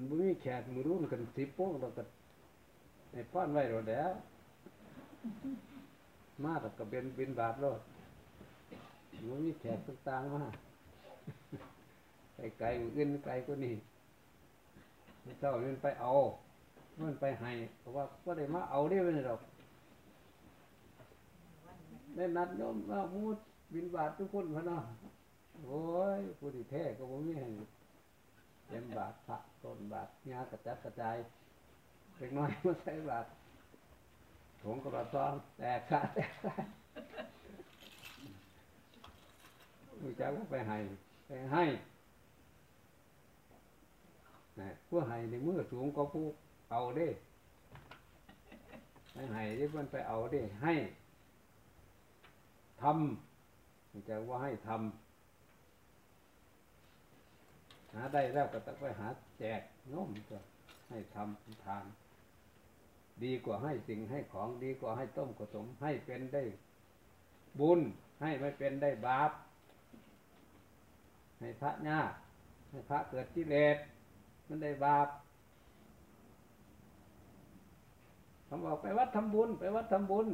มันบ่มีแขกมือรุ่นกันสิบโป้งเราก็ในป้อนไว้เราแล้วมาแล้วก็เป็นบินบาทรถมันมีแขกต่างๆมาไกลไกลอื่นไกลกว่านี้เจ้ามันไปเอามันไปให้เพราะว่าก็ได้มาเอาได้ไว้หรอกได้นัดโยมมาพูดบินบาททุกคนพะเนาะโอ้ยผู้ที่แท้ก็บ่มีให้ เต็มบาทพระต้นบาทงากระจัดกระจายเล็กน้อยมาใส่บาทถงกระซองแตกขาดแตกขาดมือจ้าก็ไปให้ไปให้นะผู้ให้ในมือสูงก็ผู้เอาเด้ไปให้ที่มันไปเอาเด้ให้ทำมือจ้าว่าให้ทำ หาได้แล้วก็ต้องไปหาแจกน้มก็ให้ทำทาน ดีกว่าให้สิ่งให้ของดีกว่าให้ต้มขสมให้เป็นได้บุญให้ไม่เป็นได้บาป ให้พระญาให้พระเกิดกิเลสมันได้บาปคำบอกไปวัดทำบุญ ไปวัดทำบุญ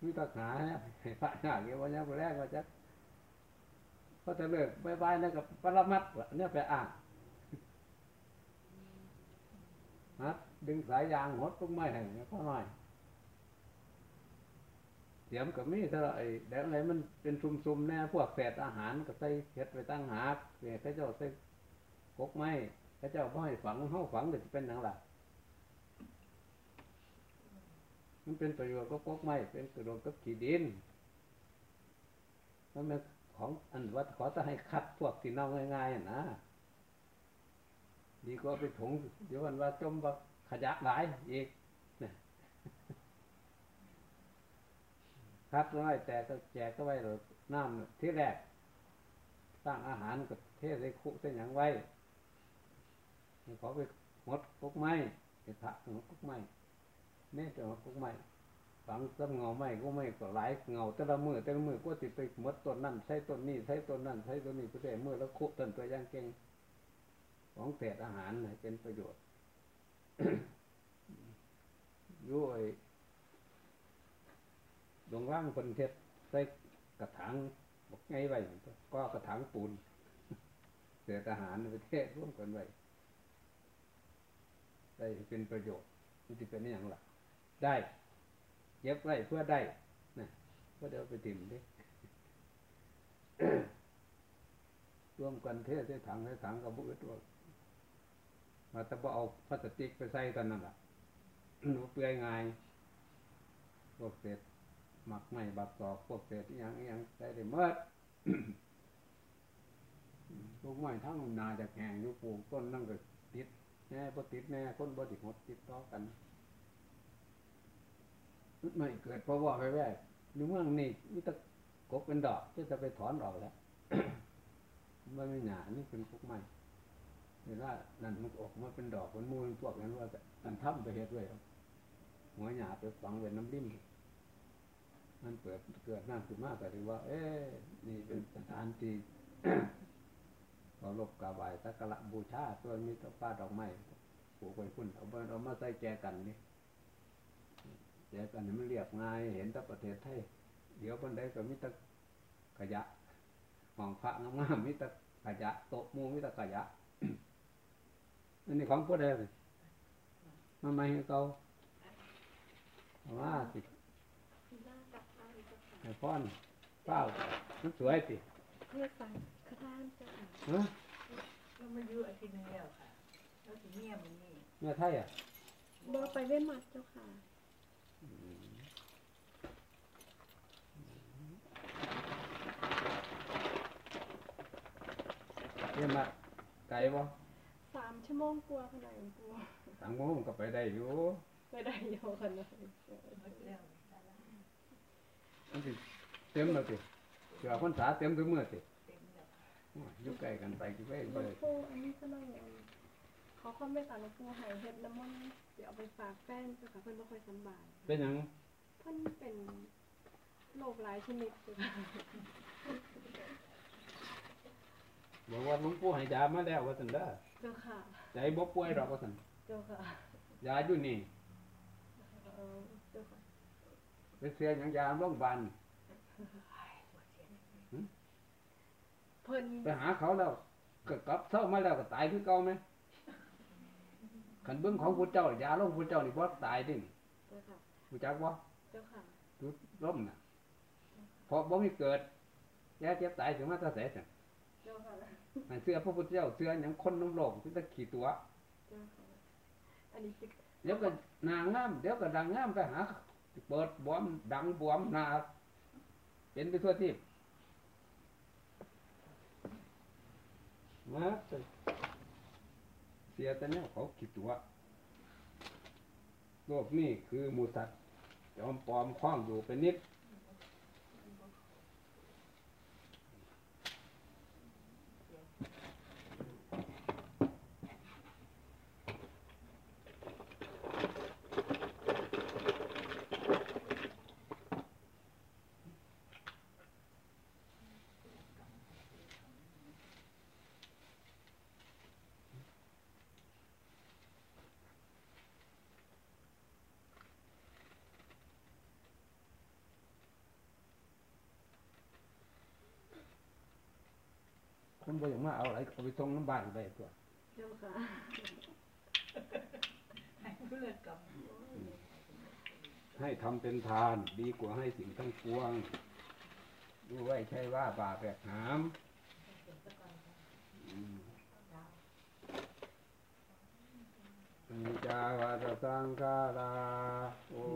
มีตักหาให้พระญาเกี่ยวกับนี้แรกว่าจะ ก็จะเลิกบายบายนะกับปรมัตถ์เนี่ยไปอ่านนะดึงสายยางหดตุ้งไม้ให้ก็หน่อยเสียมกับมีเท่าไรเดี๋ยวอะไรมันเป็นซุ่มๆแน่พวกเศษอาหารก็ใส่เห็ดไปตั้งหากเนี่ยพระเจ้าใส่กกไม้พระเจ้าพ่ให้ฝังห้องฝังจะเป็นอย่างไรมันเป็นประโยชน์ก็กกไม้เป็นประโยชน์ก็ขีดินแล้วมัน ของอันวัดขอจะให้คัดพวกที่เน่าง่ายๆนะดีกว่าไปถุงเดี๋ยววันว่าจมว่าขยะหลายอีกคัดน้อยแต่ก็แจกก็ไว้หรอน้ำที่แรกสร้างอาหารกับเทศใส่คุใส่หยังไว้ขอไปหดกุกไม้ไปผักหดกุกไม้เนี่จะหดกุกไม้ ฝังซ้ำเงาไม้ก็ไม่ก็หลายเงาแต่ละมือแต่ละมือก็ติดไปมดต้นนั่นใช้ต้นนี้ใช้ต้นนั่นใช้ต้นนี้ก็ได้มือแล้วคุต้นตัวย่างเก่งของเศษอาหารเป็นประโยชน์ด้วยดวงว่างคนเทศใส่กระถางบอกไงไว้ก็กระถางปูนเศษอาหารประเทศร่วมกันไว้ได้เป็นประโยชน์มันจะเป็นอย่างไรได้ เย็บไว้เพื่อได้นะเพื่อเดี๋ยวไปถิ่มดิร่วมกันเทศใส่ถังใส่ถังกับบุตรว่ามาแต่บ่เอาพลาสติกไปใส่กันนั่นแหละหนูเปื่อยง่ายพวกเศษหมักไม่บักตอกพวกเศษอย่างอย่างใส่ได้เมื่อลูกไม้ทั้งนาจากแห่งอยู่ปลูกต้นนั่งก็ติดแน่พอติดแน่คนบ่ติดหดติดต่อกัน ไม่เกิดเพราะว่าไปแว่หรือเมื่อนี่มิตรกบเป็นดอกจะจะไปถอนออกแล้วมันไม่หนานี่เป็นพวกไม้เวลานั่นมันออกมาเป็นดอกมันมูลพวกนั้นว่ามันทำไปเฮ็ดด้วยหัวหยาไปฝังไว้น้ำริมมันเปิดเกิดน้ำขึ้นมากก็ถือว่า เอ๊นี่เป็นสถานที่เคารพกาบไหว้สักการะบูชาตัวมีต้นป้าดอกไม้ปลูกไว้พุ่นเอาเอามาใส่แจกันนี่ แจกันมันเรียบง่าย เห็นแต่ประเทศไทยเดี๋ยวคนใดก็มีแต่ขยะห้องพระงามๆมีแต่ขยะโต๊ะมูมีแต่ขยะอันนี้ของผู้ใดเลยมาไม่ให้เขาว่าสิไอ้พ่อนเป้ามันสวยสิเพื่อสังฆทานเจ้าค่ะฮะแล้วมันอยู่อาทิตย์นึงแล้วค่ะแล้วทีเนี้ยมันนี่เมื่อไทยอะบอไปเว้มัดเจ้าค่ะ เรียนมาไกลบ่สามชั่วโมงกลัวขนาดกลัวสังโมงก็ไปได้อยู่ไปได้โยขนาดหมดแล้วมันสิเต็มแล้วสิเสือคนสาเต็มทุกเมื่อสิเต็มแล้วโอ้ยอยู่ใกล้กันไปกี่ไปหลเลวงยปู่อันนี้ก็เลยเขาความเมตตาหลวงปู่ให้เฮ็ดน้ำมันต์ เดี๋ยวเอาไปฝากแฟนเจ้าค่ะเพิ่นบ่ค่อยสำบายเป็นหยังเพิ่นเป็นโรคหลายชนิดเจ้าค่ะบอกว่าหลวงปู่ให้ยามาแล้วว่าซั่นเด้อเจ้าค่ะ ใจบ่ป่วยหรอกว่าซั่นเจ้าค่ะยาอยู่นี่เออเจ้าค่ะไปเสียหยังยาโรงพยาบาลเพิ่นไปหาเขาแล้วก็กลับเศร้ามาแล้วก็ตายคือเก่าไหม ขันเบิ้งของพุทธเจ้ายาลงพุทธเจ้านี่บ่ตายเดิเจ้าค่ะรู้จักบ่เจ้าค่ะทุดล้มน่ะเพราะบ่มีเกิดแก่เจ็บตายถึงมาแตาแสจังเจ้าค่ะอันเสื้อพระพุทธเจ้าเสื้อหยังคนน้ำโลกคือตะขี่ตัวเจ้าค่ะอันนี้สิเดี๋ยวก็นางงาม เดี๋ยวก็ดังงามไปหาเปิดบวมดังบวมหนาเป็นไปทั่วที่นะ เสียแต่เนี่ยเขาคิดตัวโลกนี้คือมูสัตว์ยอมปลอมคล้องอยู่เป็นนิด คนบ่อยากมาเอาอะไรก็ไปส่งน้ำบ้านไปตัวเจ้าค่ะให้เพื่อนกับให้ทำเป็นทานดีกว่าให้สิ่งทั้งปวงดูไว้ใช่ว่าบาปแบกหามอืมนิจาวาตสังขาราอุ